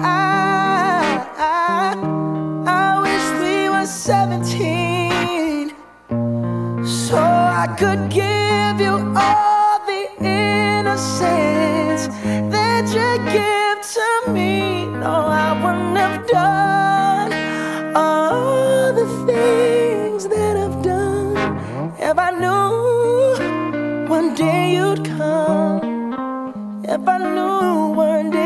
I, I, wish we were 17 so I could give you all the innocence that you give to me. No, I wouldn't have done all the things that I've done if I knew one day you'd come. If I knew one day.